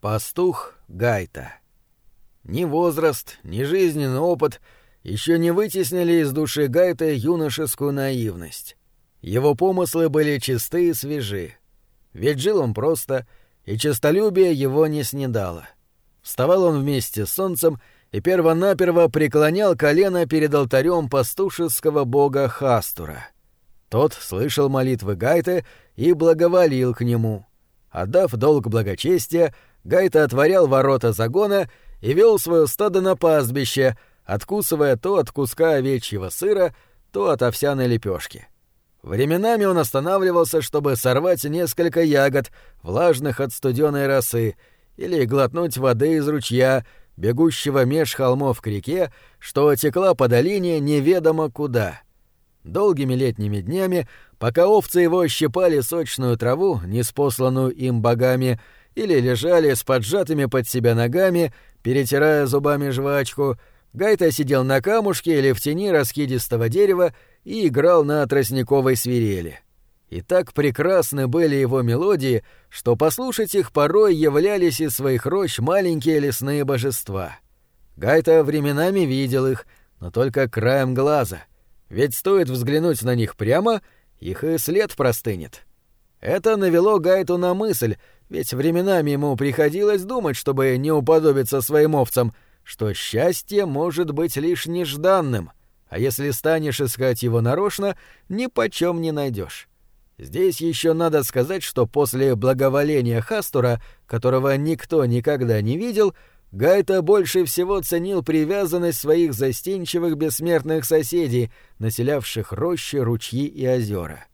Пастух Гайта. Ни возраст, ни жизненный опыт еще не вытеснили из души Гайта юношескую наивность. Его помыслы были чисты и свежи. Ведь жил он просто, и честолюбие его не снедало. Вставал он вместе с солнцем и первонаперво преклонял колено перед алтарем пастушеского бога Хастура. Тот слышал молитвы Гайта и благоволил к нему. Отдав долг благочестия, Гайта отворял ворота загона и вел свое стадо на пастбище, откусывая то от куска овечьего сыра, то от овсяной лепешки. Временами он останавливался, чтобы сорвать несколько ягод, влажных от студеной росы, или глотнуть воды из ручья, бегущего меж холмов к реке, что текла по долине неведомо куда. Долгими летними днями, пока овцы его щипали сочную траву, неспосланную им богами, или лежали с поджатыми под себя ногами, перетирая зубами жвачку, Гайта сидел на камушке или в тени раскидистого дерева и играл на тростниковой свирели. И так прекрасны были его мелодии, что послушать их порой являлись из своих рощ маленькие лесные божества. Гайта временами видел их, но только краем глаза, ведь стоит взглянуть на них прямо, их и след простынет. Это навело Гайту на мысль, ведь временами ему приходилось думать, чтобы не уподобиться своим овцам, что счастье может быть лишь нежданным, а если станешь искать его нарочно, ни почем не найдешь. Здесь еще надо сказать, что после благоволения Хастура, которого никто никогда не видел, Гайта больше всего ценил привязанность своих застенчивых бессмертных соседей, населявших рощи, ручьи и озера.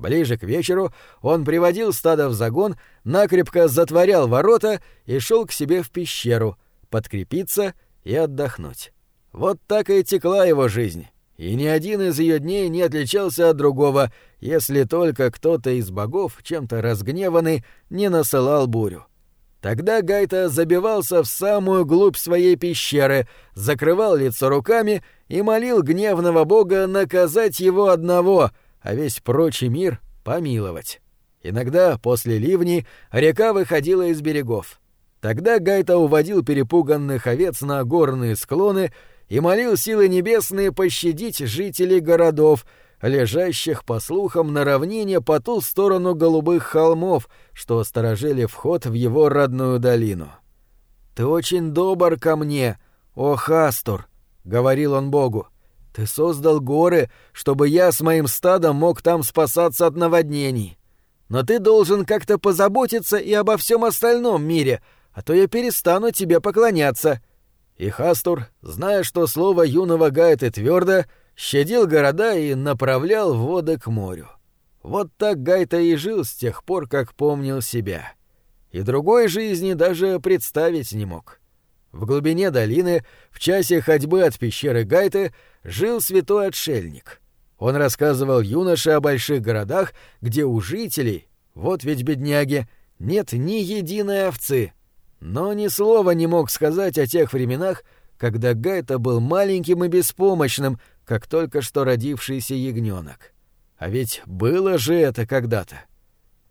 Ближе к вечеру он приводил стадо в загон, накрепко затворял ворота и шел к себе в пещеру, подкрепиться и отдохнуть. Вот так и текла его жизнь, и ни один из ее дней не отличался от другого, если только кто-то из богов, чем-то разгневанный, не насылал бурю. Тогда Гайта забивался в самую глубь своей пещеры, закрывал лицо руками и молил гневного бога наказать его одного — а весь прочий мир помиловать. Иногда, после ливней, река выходила из берегов. Тогда Гайта уводил перепуганных овец на горные склоны и молил силы небесные пощадить жителей городов, лежащих, по слухам, на равнине по ту сторону голубых холмов, что сторожили вход в его родную долину. «Ты очень добр ко мне, о Хастур», — говорил он Богу. Ты создал горы, чтобы я с моим стадом мог там спасаться от наводнений. Но ты должен как-то позаботиться и обо всем остальном мире, а то я перестану тебе поклоняться». И Хастур, зная, что слово юного Гайта твердо, щадил города и направлял воды к морю. Вот так Гайта и жил с тех пор, как помнил себя. И другой жизни даже представить не мог. В глубине долины, в часе ходьбы от пещеры Гайты, жил святой отшельник. Он рассказывал юноше о больших городах, где у жителей, вот ведь бедняги, нет ни единой овцы. Но ни слова не мог сказать о тех временах, когда Гайта был маленьким и беспомощным, как только что родившийся ягненок. А ведь было же это когда-то.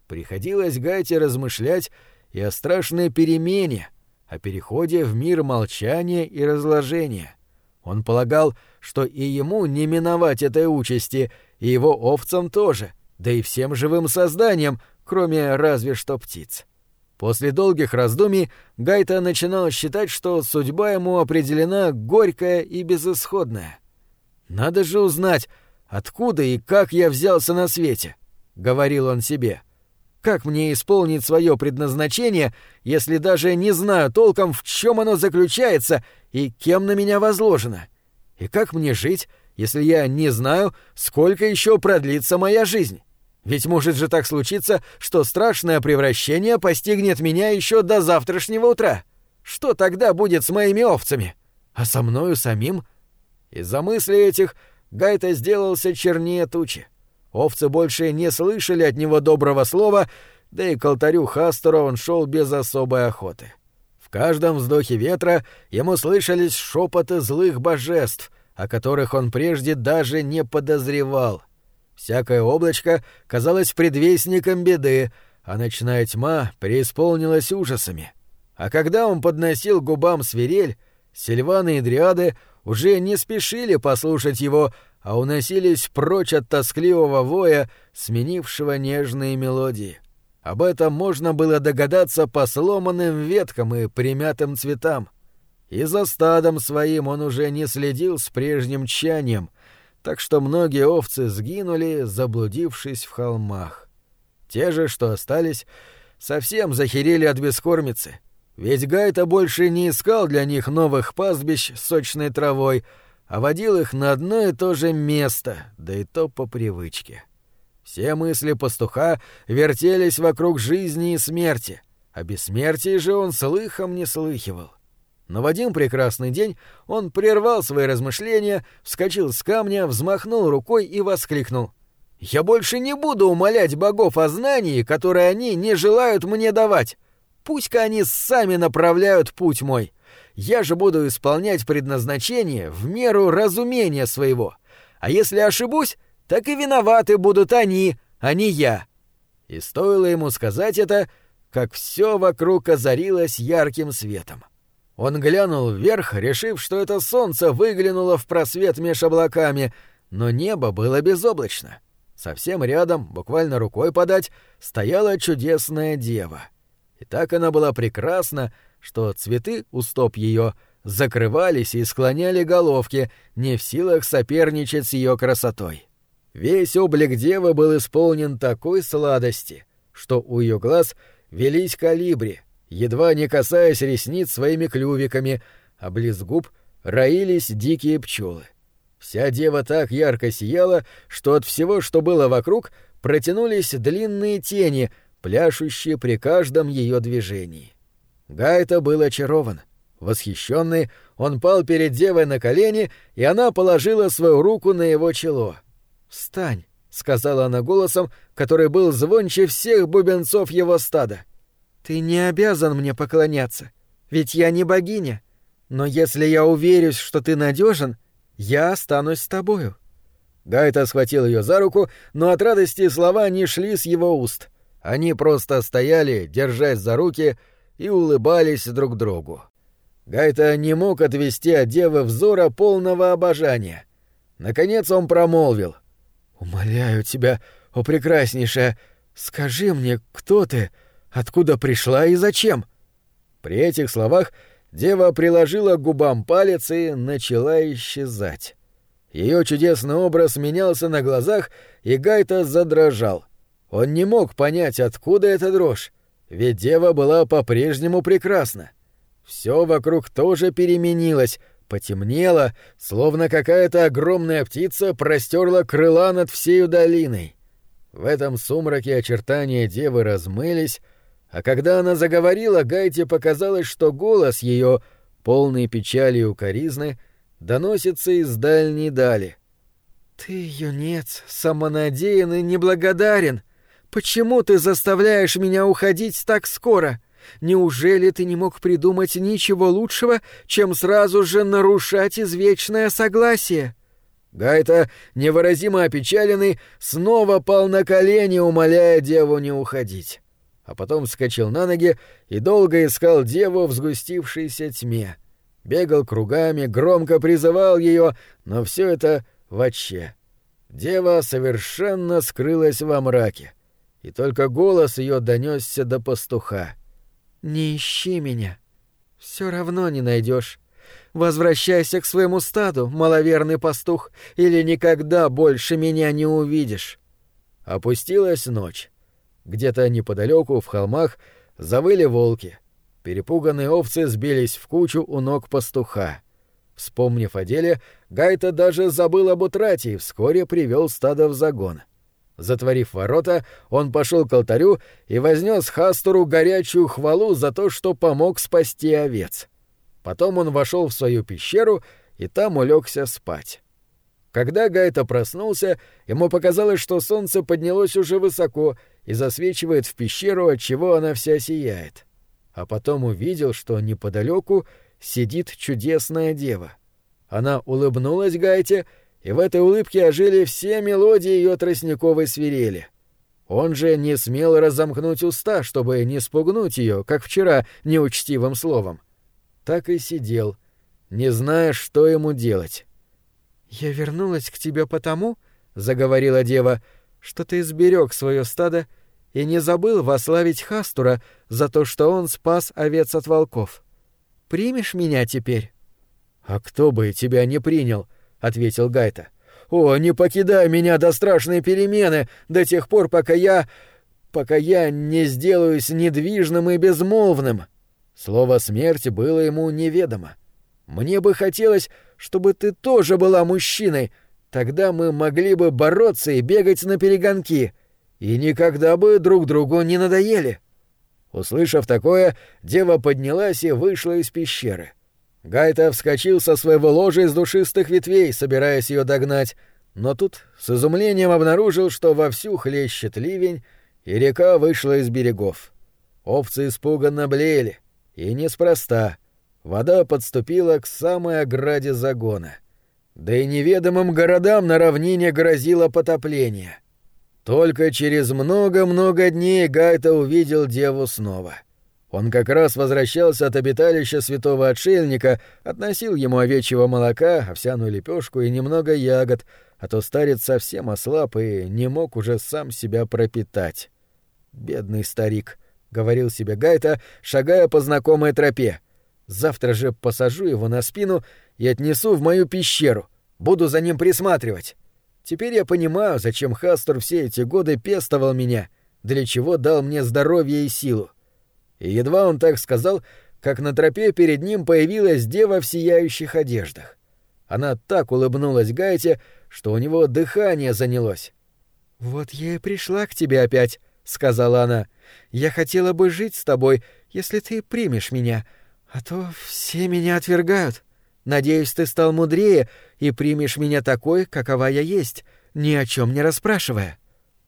Приходилось Гайте размышлять и о страшной перемене — о переходе в мир молчания и разложения. Он полагал, что и ему не миновать этой участи, и его овцам тоже, да и всем живым созданиям, кроме разве что птиц. После долгих раздумий Гайта начинал считать, что судьба ему определена горькая и безысходная. «Надо же узнать, откуда и как я взялся на свете», — говорил он себе. — как мне исполнить свое предназначение, если даже не знаю толком, в чем оно заключается и кем на меня возложено? И как мне жить, если я не знаю, сколько еще продлится моя жизнь? Ведь может же так случиться, что страшное превращение постигнет меня еще до завтрашнего утра. Что тогда будет с моими овцами? А со мною самим? Из-за мыслей этих Гайта сделался чернее тучи. Овцы больше не слышали от него доброго слова, да и к алтарю Хастера он шел без особой охоты. В каждом вздохе ветра ему слышались шепоты злых божеств, о которых он прежде даже не подозревал. Всякое облачко казалось предвестником беды, а ночная тьма преисполнилась ужасами. А когда он подносил губам свирель, Сильваны и Дриады уже не спешили послушать его, а уносились прочь от тоскливого воя, сменившего нежные мелодии. Об этом можно было догадаться по сломанным веткам и примятым цветам. И за стадом своим он уже не следил с прежним тщанием, так что многие овцы сгинули, заблудившись в холмах. Те же, что остались, совсем захерели от бескормицы, ведь Гайта больше не искал для них новых пастбищ с сочной травой, а водил их на одно и то же место, да и то по привычке. Все мысли пастуха вертелись вокруг жизни и смерти, а бессмертии же он слыхом не слыхивал. Но в один прекрасный день он прервал свои размышления, вскочил с камня, взмахнул рукой и воскликнул. «Я больше не буду умолять богов о знании, которое они не желают мне давать. Пусть-ка они сами направляют путь мой. Я же буду исполнять предназначение в меру разумения своего. А если ошибусь, так и виноваты будут они, а не я». И стоило ему сказать это, как все вокруг озарилось ярким светом. Он глянул вверх, решив, что это солнце выглянуло в просвет меж облаками, но небо было безоблачно. Совсем рядом, буквально рукой подать, стояла чудесная дева. И так она была прекрасна, что цветы у стоп ее закрывались и склоняли головки, не в силах соперничать с ее красотой. Весь облик девы был исполнен такой сладости, что у ее глаз велись калибри, едва не касаясь ресниц своими клювиками, а близ губ роились дикие пчелы. Вся дева так ярко сияла, что от всего, что было вокруг, протянулись длинные тени, пляшущие при каждом ее движении. Гайта был очарован. Восхищенный, он пал перед девой на колени, и она положила свою руку на его чело. «Встань», — сказала она голосом, который был звонче всех бубенцов его стада. «Ты не обязан мне поклоняться, ведь я не богиня. Но если я уверюсь, что ты надежен, я останусь с тобою». Гайта схватил ее за руку, но от радости слова не шли с его уст. Они просто стояли, держась за руки, и улыбались друг другу. Гайта не мог отвести от девы взора полного обожания. Наконец он промолвил. «Умоляю тебя, о прекраснейшая, скажи мне, кто ты, откуда пришла и зачем?» При этих словах дева приложила к губам палец и начала исчезать. Ее чудесный образ менялся на глазах, и Гайта задрожал. Он не мог понять, откуда эта дрожь, ведь дева была по-прежнему прекрасна. Все вокруг тоже переменилось, потемнело, словно какая-то огромная птица простерла крыла над всею долиной. В этом сумраке очертания девы размылись, а когда она заговорила, Гайте показалось, что голос ее, полный печали и укоризны, доносится из дальней дали. «Ты, юнец, самонадеян и неблагодарен!» Почему ты заставляешь меня уходить так скоро? Неужели ты не мог придумать ничего лучшего, чем сразу же нарушать извечное согласие?» Гайта, невыразимо опечаленный, снова пал на колени, умоляя деву не уходить. А потом вскочил на ноги и долго искал деву в сгустившейся тьме. Бегал кругами, громко призывал ее, но все это вообще. Дева совершенно скрылась во мраке и только голос ее донесся до пастуха. «Не ищи меня. Все равно не найдешь. Возвращайся к своему стаду, маловерный пастух, или никогда больше меня не увидишь». Опустилась ночь. Где-то неподалеку, в холмах, завыли волки. Перепуганные овцы сбились в кучу у ног пастуха. Вспомнив о деле, Гайта даже забыл об утрате и вскоре привел стадо в загон. Затворив ворота, он пошел к алтарю и вознес Хастору горячую хвалу за то, что помог спасти овец. Потом он вошел в свою пещеру и там улегся спать. Когда Гайта проснулся, ему показалось, что солнце поднялось уже высоко и засвечивает в пещеру, отчего она вся сияет. А потом увидел, что неподалеку сидит чудесная дева. Она улыбнулась Гайте и в этой улыбке ожили все мелодии ее тростниковой свирели. Он же не смел разомкнуть уста, чтобы не спугнуть ее, как вчера, неучтивым словом. Так и сидел, не зная, что ему делать. «Я вернулась к тебе потому, — заговорила дева, — что ты сберег свое стадо и не забыл вославить Хастура за то, что он спас овец от волков. Примешь меня теперь?» «А кто бы тебя не принял?» — ответил Гайта. «О, не покидай меня до страшной перемены, до тех пор, пока я... пока я не сделаюсь недвижным и безмолвным». Слово «смерть» было ему неведомо. «Мне бы хотелось, чтобы ты тоже была мужчиной, тогда мы могли бы бороться и бегать на перегонки, и никогда бы друг другу не надоели». Услышав такое, дева поднялась и вышла из пещеры. Гайта вскочил со своего ложа из душистых ветвей, собираясь ее догнать, но тут с изумлением обнаружил, что вовсю хлещет ливень, и река вышла из берегов. Овцы испуганно блеяли, и неспроста. Вода подступила к самой ограде загона. Да и неведомым городам на равнине грозило потопление. Только через много-много дней Гайта увидел деву снова — он как раз возвращался от обиталища святого отшельника, относил ему овечьего молока, овсяную лепешку и немного ягод, а то старец совсем ослаб и не мог уже сам себя пропитать. «Бедный старик», — говорил себе Гайта, шагая по знакомой тропе. «Завтра же посажу его на спину и отнесу в мою пещеру. Буду за ним присматривать. Теперь я понимаю, зачем Хастор все эти годы пестовал меня, для чего дал мне здоровье и силу. И едва он так сказал, как на тропе перед ним появилась дева в сияющих одеждах. Она так улыбнулась Гайте, что у него дыхание занялось. «Вот я и пришла к тебе опять», — сказала она. «Я хотела бы жить с тобой, если ты примешь меня, а то все меня отвергают. Надеюсь, ты стал мудрее и примешь меня такой, какова я есть, ни о чем не расспрашивая».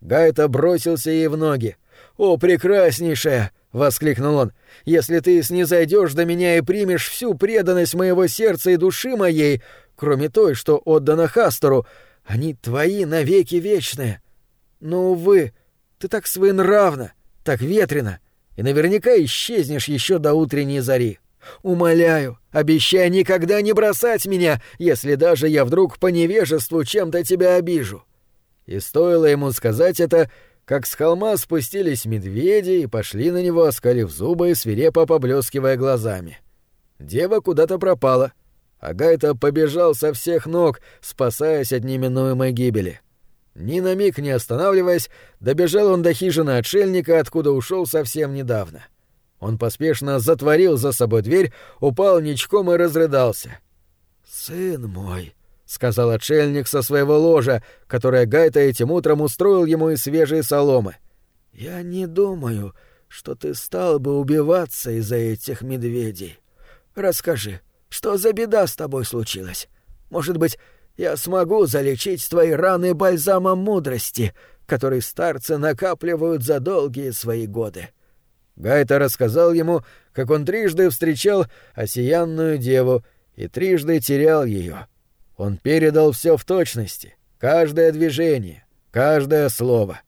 Гайта бросился ей в ноги. «О, прекраснейшая!» — воскликнул он. «Если ты снизойдешь до меня и примешь всю преданность моего сердца и души моей, кроме той, что отдана Хастору, они твои навеки вечные. Но, увы, ты так своенравна, так ветрена, и наверняка исчезнешь еще до утренней зари. Умоляю, обещай никогда не бросать меня, если даже я вдруг по невежеству чем-то тебя обижу». И стоило ему сказать это, — как с холма спустились медведи и пошли на него, оскалив зубы и свирепо поблескивая глазами. Дева куда-то пропала, а Гайта побежал со всех ног, спасаясь от неминуемой гибели. Ни на миг не останавливаясь, добежал он до хижины отшельника, откуда ушел совсем недавно. Он поспешно затворил за собой дверь, упал ничком и разрыдался. «Сын мой!» Сказал отшельник со своего ложа, которое Гайта этим утром устроил ему из свежей соломы. Я не думаю, что ты стал бы убиваться из-за этих медведей. Расскажи, что за беда с тобой случилась? Может быть, я смогу залечить твои раны бальзамом мудрости, который старцы накапливают за долгие свои годы. Гайта рассказал ему, как он трижды встречал осиянную деву и трижды терял ее, он передал все в точности, каждое движение, каждое слово.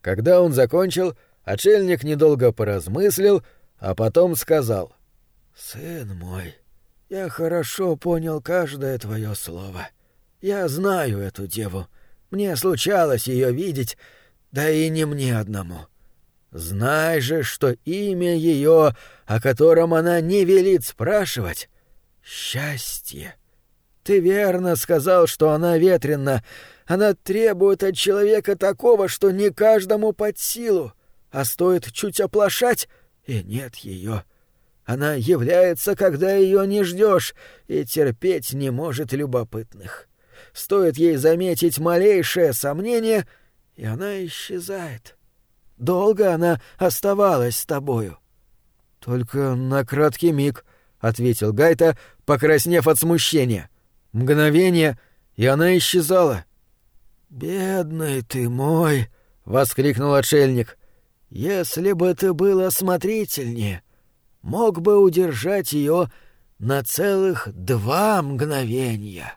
Когда он закончил, отшельник недолго поразмыслил, а потом сказал. «Сын мой, я хорошо понял каждое твое слово. Я знаю эту деву. Мне случалось ее видеть, да и не мне одному. Знай же, что имя ее, о котором она не велит спрашивать, — счастье. Ты верно сказал, что она ветрена. Она требует от человека такого, что не каждому под силу. А стоит чуть оплошать, и нет ее. Она является, когда ее не ждешь, и терпеть не может любопытных. Стоит ей заметить малейшее сомнение, и она исчезает. Долго она оставалась с тобою. — Только на краткий миг, — ответил Гайта, покраснев от смущения. Мгновение, и она исчезала. «Бедный ты мой!» — воскликнул отшельник. «Если бы ты был осмотрительнее, мог бы удержать ее на целых два мгновения».